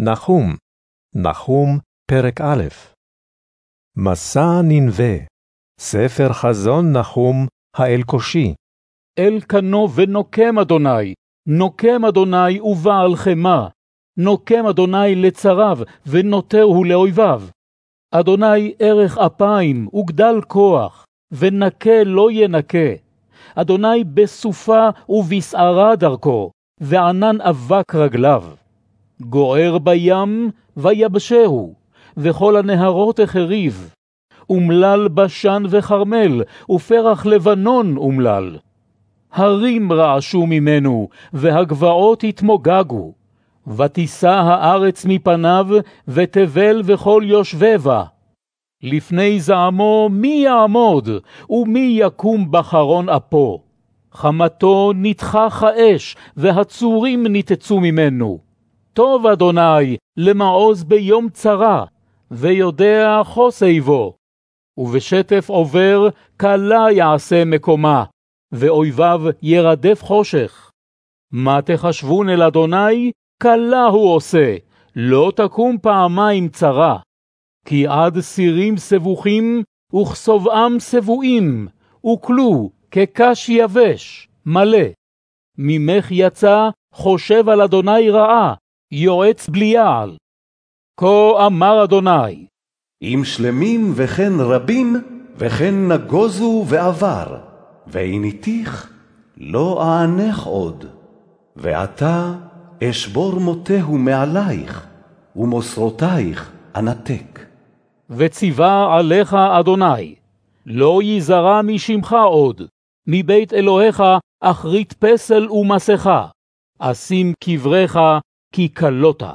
נחום, נחום, פרק א'. מסע ננבה, ספר חזון נחום האלקושי. אל קנו ונוקם אדוני, נוקם אדוני ובעל חמה, נוקם אדוני לצריו ונותהו לאויביו. אדוני ערך אפיים וגדל כוח, ונקה לא ינקה. אדוני בסופה ובסערה דרכו, וענן אבק רגליו. גוער בים ויבשהו, וכל הנהרות החריב. אומלל בשן וכרמל, ופרח לבנון אומלל. הרים רעשו ממנו, והגבעות התמוגגו. ותישא הארץ מפניו, ותבל וכל יושבי בה. לפני זעמו מי יעמוד, ומי יקום בחרון אפו? חמתו נתחח האש, והצורים ניתצו ממנו. טוב אדוני למעוז ביום צרה, ויודע חוסי בו. ובשטף עובר כלה יעשה מקומה, ואויביו ירדף חושך. מה תחשבון אל אדוני, כלה הוא עושה, לא תקום פעמיים צרה. כי עד סירים סבוכים, וכסובעם סבועים, וכלו כקש יבש, מלא. ממך יצא, חושב על אדוני רעה, יועץ בליעל. כה אמר אדוני, אם שלמים וכן רבים, וכן נגוזו ועבר, ועיניתיך לא אענך עוד. ועתה אשבור מותהו מעלייך, ומוסרותייך אנתק. וציווה עליך אדוני, לא ייזרע משמך עוד, מבית אלוהיך אחרית פסל ומסכה, אשים קבריך כי כלותה.